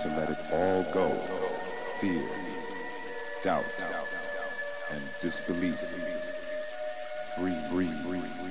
to let it all go. Fear, doubt, and disbelief. Free, free, free.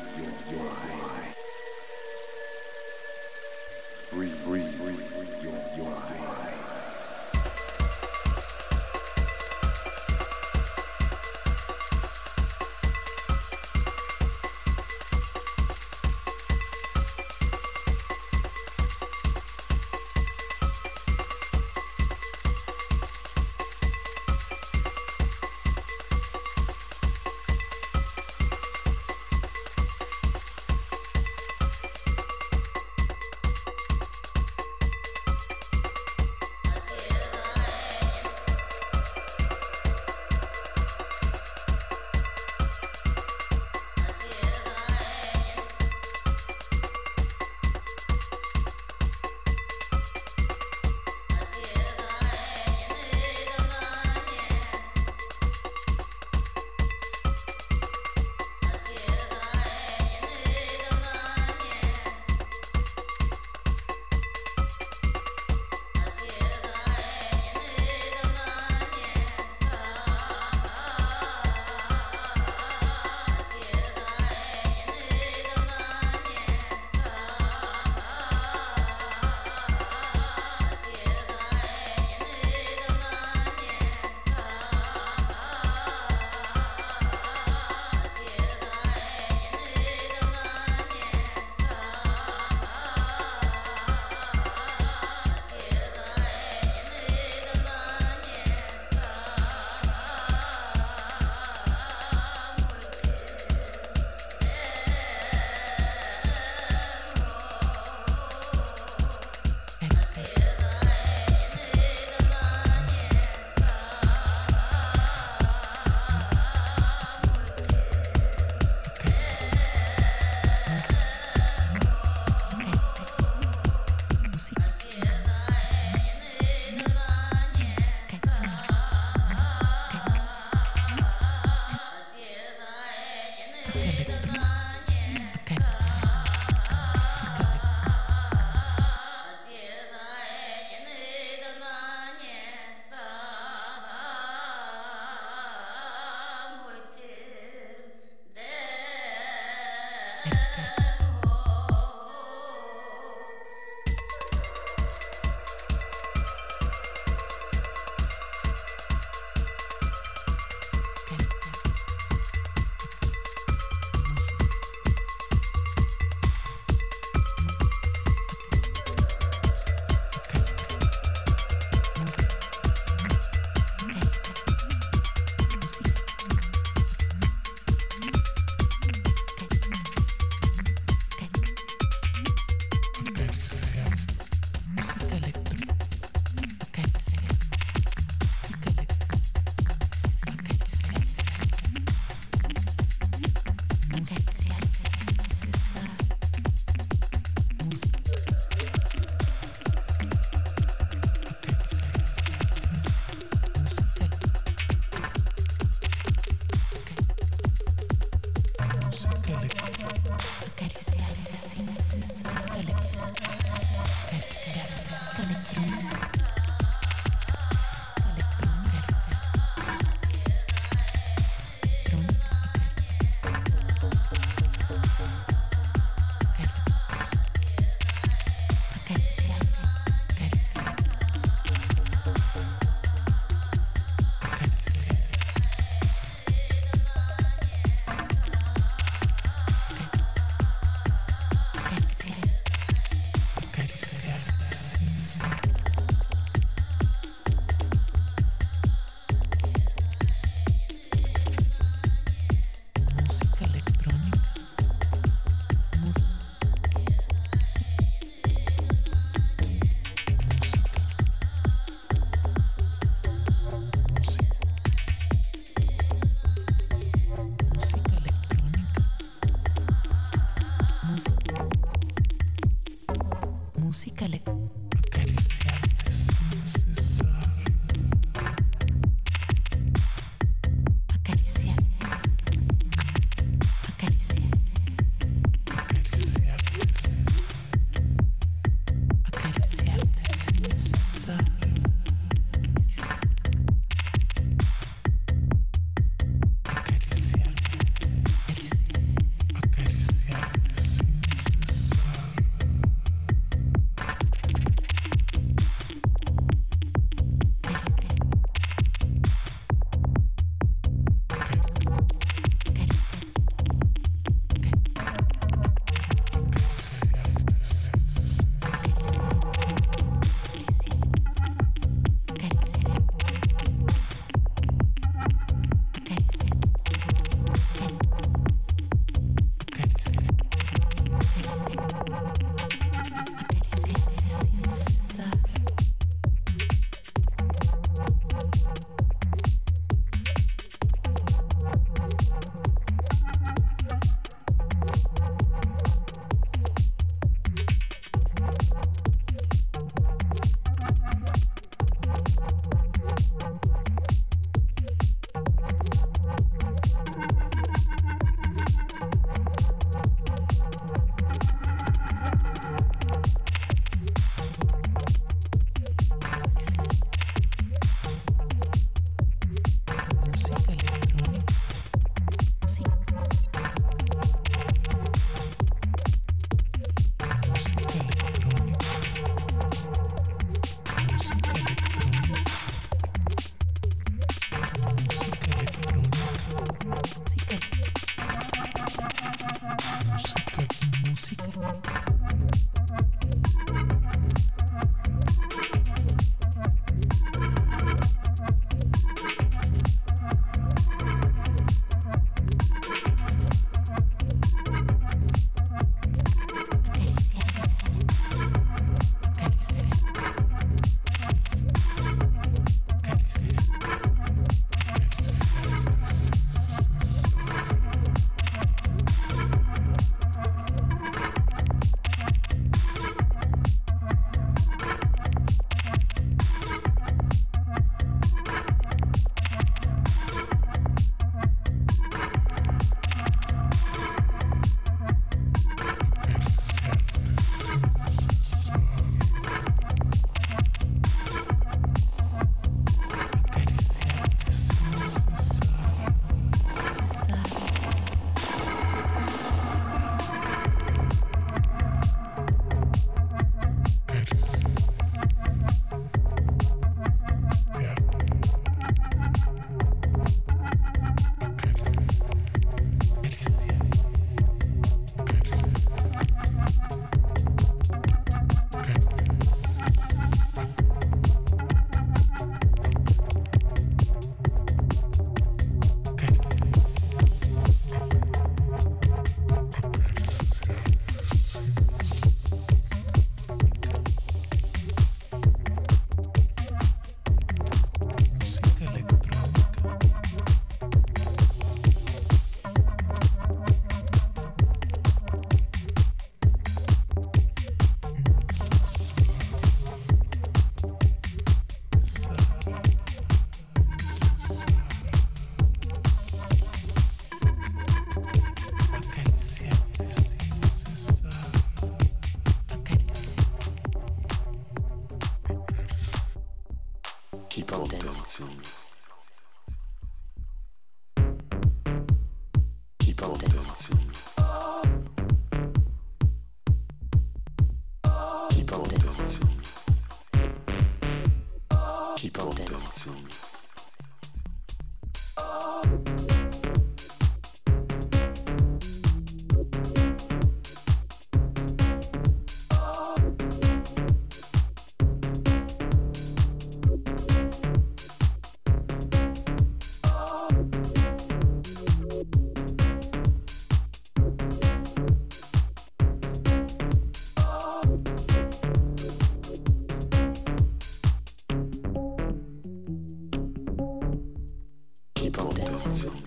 星球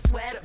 Sweater.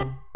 you